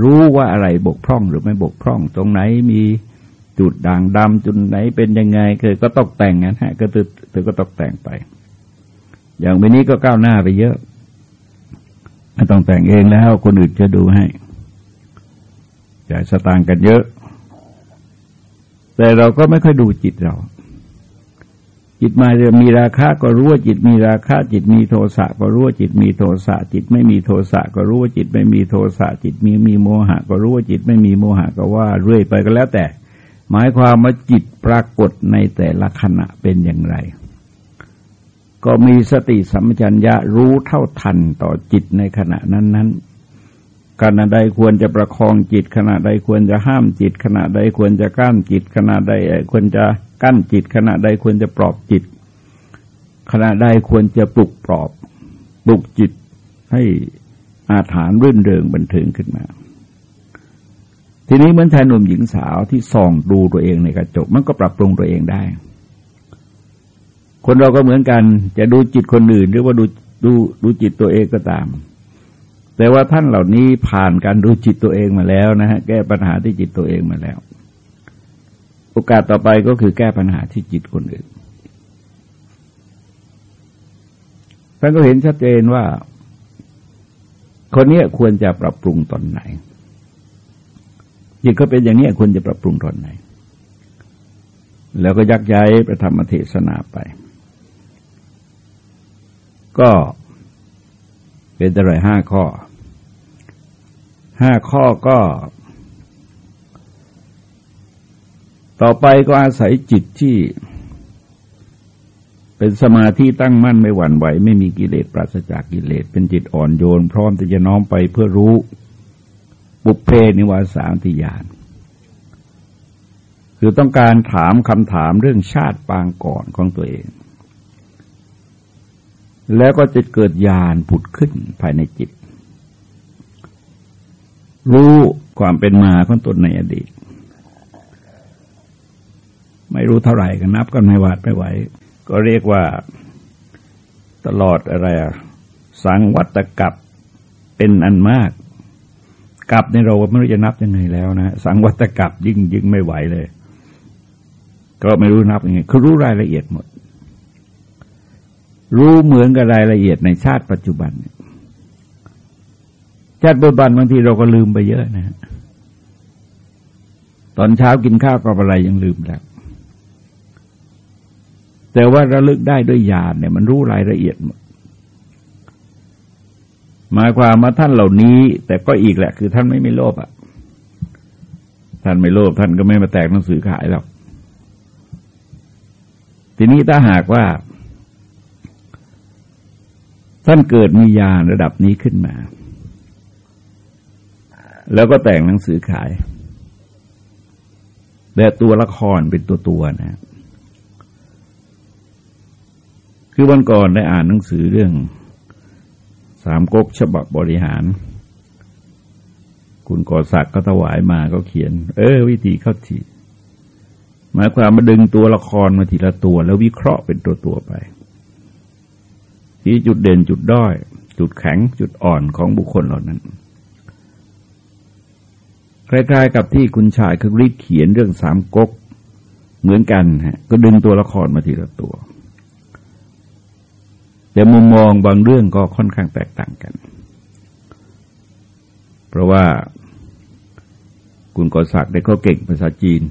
รู้ว่าอะไรบกพร่องหรือไม่บกพร่อง ตรงไหนมีจุดด่างดำจุดไหนเป็นยังไงเคยก็ตกแต่งงั้นฮะ ก็ตือเธอก็ตกแต่งไป อย่างวันนี้ก็ก้าวหน้าไปเยอะไม่ต้องแต่งเองแล้วคนอื่นจะดูให้จ่ายสตางค์กันเยอะ แต่เราก็ไม่ค่อยดูจิตเรา จิตมาจะมีราคาก็รู้ว่าจิตมีราคาจิตมีโทสะก็รู้ว่าจิตมีโทสะ จิตไม่มีโทสะก็รู้ว่าจิตไม่มีโทสะ จิตมีมีโมหะ ก็รู้ว่าจิตไม่มีโมหะก็ว่าเรื่อยไปก็แล้วแต่ หมายความว่าจิตปรากฏในแต่ละขณะเป็นอย่างไร ก็มีสติสัมปชัญญะรู้เท่าทันต่อจิตในขณะนั้นๆ ขณะใดควรจะประคองจิต ขณะใดควรจะห้ามจิต ขณะใดควรจะกั้นจิต ขณะใดควรจะกั้นจิต ขณะใดควรจะปลอบจิต ขณะใดควรจะปลุกปลอบปลุกจิตให้อาถานรื่นเริงบันเทิงขึ้นมา ทีนี้เหมือนชายหนุ่มหญิงสาวที่ส่องดูตัวเองในกระจกมันก็ปรับปรุงตัวเองได้ คนเราก็เหมือนกัน จะดูจิตคนอื่น หรือว่าดูดูดูจิตตัวเองก็ตาม แต่ว่าท่านเหล่านี้ผ่านการดูจิตตัวเองมาแล้วนะฮะแก้ปัญหาที่จิตตัวเองมาแล้ว โอกาสต่อไปก็คือแก้ปัญหาที่จิตคนอื่นท่านก็เห็นชัดเจนว่า คนนี้ควรจะปรับปรุงตอนไหนจิตก็เป็นอย่างนี้ควรจะปรับปรุงตอนไหน แล้วก็ยักย้ายประธรรมเทศนาไป ก็เป็นอะไรห้าข้อ ห้าข้อก็ ต่อไปก็อาศัยจิตที่เป็นสมาธิตั้งมั่นไม่หวั่นไหว ไม่มีกิเลสปราศจากกิเลสเป็นจิตอ่อนโยน พร้อมที่จะน้อมไปเพื่อรู้ บุพเพนิวาสามติยาน คือต้องการถามคำถามเรื่องชาติปางก่อนของตัวเอง แล้วก็จะเกิดญาณผุดขึ้นภายในจิต รู้ความเป็นมาของตนในอดีต ไม่รู้เท่าไหร่กันนับกันไม่หวาดไม่ไหว ก็เรียกว่าตลอดอะไรสังวัตกับเป็นอันมาก กับในเราไม่รู้จะนับยังไงแล้วนะ สังวัตกับยิ่งยิ่งไม่ไหวเลย ก็ไม่รู้นับยังไงคือรู้รายละเอียดหมด รู้เหมือนกับรายละเอียดในชาติปัจจุบัน ชาติปัจจุบันบางทีเราก็ลืมไปเยอะนะ ตอนเช้ากินข้าวกับอะไรยังลืมแล้ว แต่ว่าระลึกได้ด้วยญาณเนี่ย มันรู้รายละเอียดหมดหมายความมาท่านเหล่านี้ แต่ก็อีกแหละ คือท่านไม่ไม่โลภอะ ท่านไม่โลภท่านก็ไม่มาแตกหนังสือขายหรอก ทีนี้ถ้าหากว่า ท่านเกิดมีญาณระดับนี้ขึ้นมา แล้วก็แต่งหนังสือขายแต่ตัวละครเป็นตัวตัวนะ คือวันก่อนได้อ่านหนังสือเรื่อง สามก๊กฉบับบริหาร คุณกอศักดิ์ก็ถวายมาก็เขียน เออ วิธีเข้าทีหมายความมาดึงตัวละครมาทีละตัว แล้ววิเคราะห์เป็นตัวตัวไปชี้จุดเด่นจุดด้อย จุดแข็งจุดอ่อนของบุคคลเหล่านั้น คล้ายๆ กับที่คุณชายคือรีดเขียนเรื่องสามก๊กเหมือนกันฮะก็ดึงตัวละครมาทีละตัว แต่มุมมองบางเรื่องก็ค่อนข้างแตกต่างกัน เพราะว่าคุณกอศักดิ์ได้เขาเก่งภาษาจีน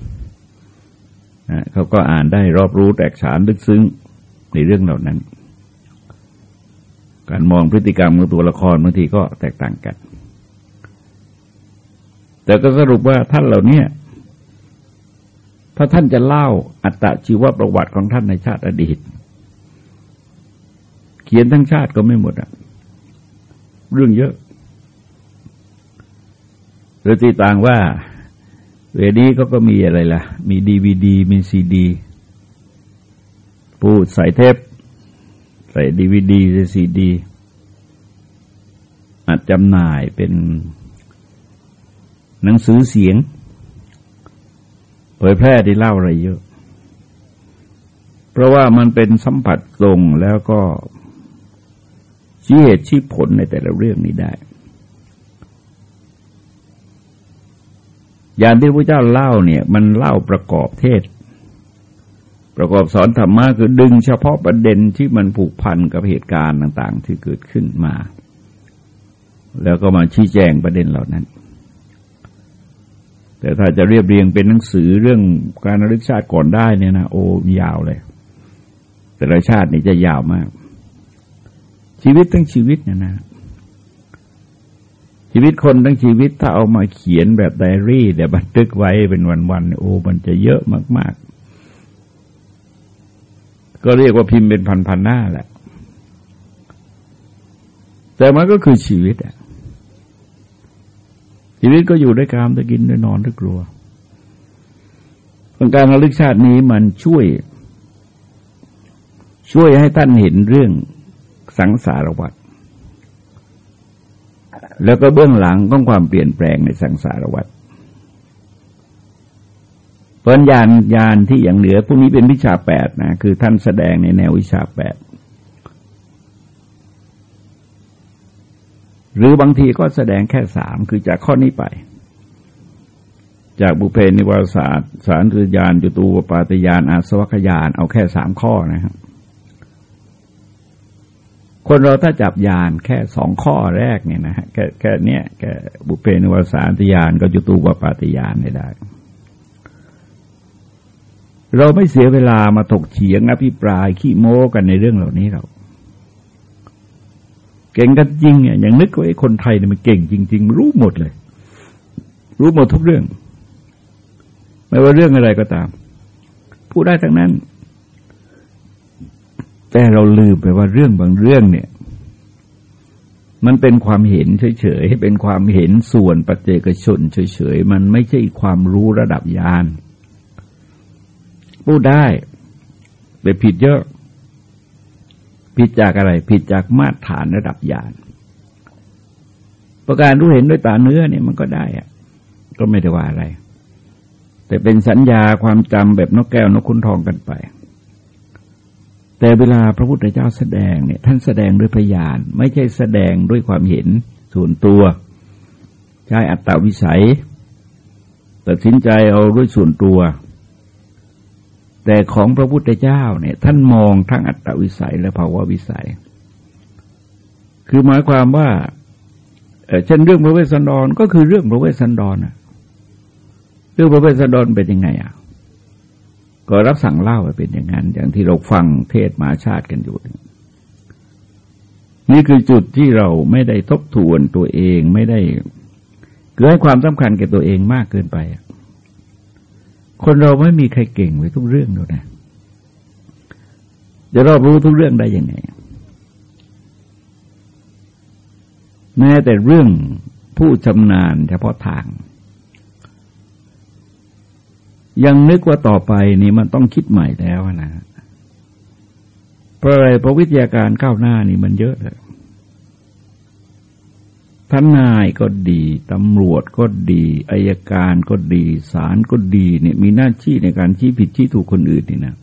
เขาก็อ่านได้รอบรู้แตกฉานลึกซึ้งในเรื่องเหล่านั้น การมองพฤติกรรมของตัวละครบางทีก็แตกต่างกัน แต่ก็สรุปว่าท่านเหล่านี้ถ้าท่านจะเล่าอัตชีวประวัติของท่านในชาติอดีต เขียนทั้งชาติก็ไม่หมดอะเรื่องเยอะหรือตีต่างว่า เวดีก็ก็มีอะไรล่ะ มีดีวีดี มีซีดีปูดใส่เทป ใส่ดีวีดีใส่ซีดี อัดจำหน่ายเป็น หนังสือเสียง เผยแพร่ได้เล่าอะไรเยอะ เพราะว่ามันเป็นสัมผัสตรงแล้วก็ชี้เหตุชี้ผลในแต่ละเรื่องนี้ได้ อย่างที่พระเจ้าเล่าเนี่ย มันเล่าประกอบเทศ ประกอบสอนธรรมะคือดึงเฉพาะประเด็นที่มันผูกพันกับเหตุการณ์ต่าง ๆ ที่เกิดขึ้นมา แล้วก็มาชี้แจงประเด็นเหล่านั้น แต่ถ้าจะเรียบเรียงเป็นหนังสือเรื่องการระลึกชาติก่อนได้เนี่ยนะโอ้ยาวเลย แต่ละชาตินี่จะยาวมาก ชีวิตทั้งชีวิตเนี่ยนะ ชีวิตคนทั้งชีวิตถ้าเอามาเขียนแบบไดอารี่เดี๋ยวบันทึกไว้เป็นวันๆโอ้มันจะเยอะมาก ๆ ก็เรียกว่าพิมพ์เป็นพันๆหน้าแหละ แต่มันก็คือชีวิตอะ ชีวิตก็อยู่ด้วยกามด้วยกินด้วยนอนด้วยกลัวการระลึกชาตินี้มันช่วย ช่วยให้ท่านเห็นเรื่องสังสารวัฏแล้วก็เบื้องหลังของความเปลี่ยนแปลงในสังสารวัฏเพราะญาณญาณที่อย่างเหนือพวกนี้เป็นวิชาแปดนะคือท่านแสดงในแนววิชาแปด หรือบางทีก็แสดงแค่สามคือจากข้อนี้ไป จากบุพเพนิวาสานุสสติญาณจุตูปปาตญาณอาสวักขยญาณ เอาแค่สามข้อนะครับคนเราถ้าจับญาณแค่สองข้อแรกเนี่ยนะฮะแค่แค่เนี้ยแค่บุพเพนิวาสานุสสติญาณกับจุตูปปาตญาณได้ เราไม่เสียเวลามาถกเถียงอภิปรายขี้โม้กันในเรื่องเหล่านี้เรา เก่งกันจริงเนี่ยอย่างนึกว่าไอ้คนไทยเนี่ยมันเก่งจริง ๆ รู้หมดเลย รู้หมดทุกเรื่อง ไม่ว่าเรื่องอะไรก็ตาม พูดได้ทั้งนั้น แต่เราลืมไปว่าเรื่องบางเรื่องเนี่ย มันเป็นความเห็นเฉยๆเป็นความเห็นส่วนปัจเจกชนเฉยๆมันไม่ใช่ความรู้ระดับญาณพูดได้แต่ผิดเยอะ ผิดจากอะไร ผิดจากมาตรฐานระดับญาณประการรู้เห็นด้วยตาเนื้อเนี่ยมันก็ได้อะก็ไม่ได้ว่าอะไร แต่เป็นสัญญาความจำแบบนกแก้วนกขุนทองกันไป แต่เวลาพระพุทธเจ้าแสดงเนี่ย ท่านแสดงด้วยพยาน ไม่ใช่แสดงด้วยความเห็นส่วนตัว ใช้อัตตาวิสัยตัดสินใจเอาด้วยส่วนตัว แต่ของพระพุทธเจ้าเนี่ยท่านมองทั้งอัตตวิสัยและภาวะวิสัย คือหมายความว่าเช่นเรื่องพระเวสสันดรก็คือเรื่องพระเวสสันดรเรื่องพระเวสสันดรเป็นยังไงอะก็รับสั่งเล่าไปเป็นอย่างนั้น อย่างที่เราฟังเทศมาชาติกันอยู่ นี่คือจุดที่เราไม่ได้ทบทวนตัวเองไม่ได้เกิดให้ความสำคัญแก่ตัวเองมากเกินไป คนเราไม่มีใครเก่งไปทุกเรื่องหรอกนะจะรอบรู้ทุกเรื่องได้ยังไง แม้แต่เรื่องผู้ชำนาญเฉพาะทาง ยังนึกว่าต่อไปนี่มันต้องคิดใหม่แล้วนะเพราะอะไรเพราะวิทยาการก้าวหน้านี่มันเยอะเลย ทนนายก็ดีตำรวจก็ดีอายการก็ดีศาลก็ดีเนี่ยมีหน้าที่ในการชี้ผิดชี้ถูกคนอื่นนี่นะ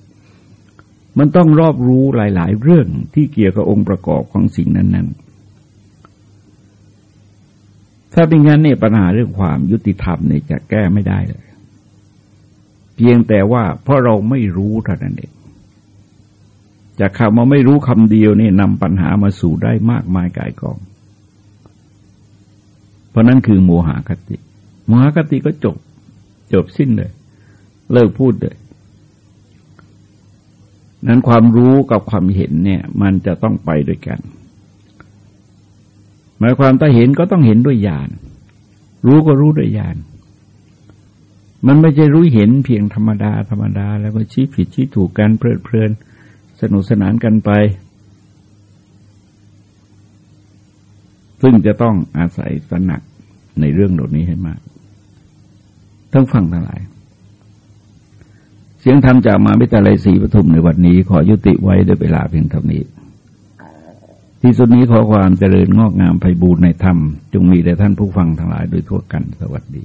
มันต้องรอบรู้หลาย ๆ เรื่องที่เกี่ยวกับองค์ประกอบของสิ่งนั้น ๆ ถ้าเป็นงั้นเนี่ยปัญหาเรื่องความยุติธรรมเนี่ยจะแก้ไม่ได้เลย เพียงแต่ว่าเพราะเราไม่รู้เท่านั้นเองจากคำว่าไม่รู้คำเดียวนี่นำปัญหามาสู่ได้มากมายกายกอง เพราะนั้นคือโมหคติโมหคติก็จบ จบสิ้นเลย เลิกพูดเลย นั้นความรู้กับความเห็นเนี่ย มันจะต้องไปด้วยกัน หมายความถ้าเห็นก็ต้องเห็นด้วยญาณรู้ก็รู้ด้วยญาณมันไม่ใช่รู้เห็นเพียงธรรมดาธรรมดา แล้วก็ชี้ผิดชี้ถูกกันเพลิดเพลิน สนุกสนานกันไป ซึ่งจะต้องอาศัยสนักในเรื่องเหล่านี้ให้มาก ทั้งฟังทั้งหลาย เสียงธรรมจากมาวิทยาลัยศรีปทุมในวันนี้ ขอยุติไว้ด้วยเวลาเพียงเท่านี้ ที่สุดนี้ขอความเจริญงอกงามไพบูรณ์ในธรรม จงมีแด่ท่านผู้ฟังทั้งหลายโดยทั่วกันสวัสดี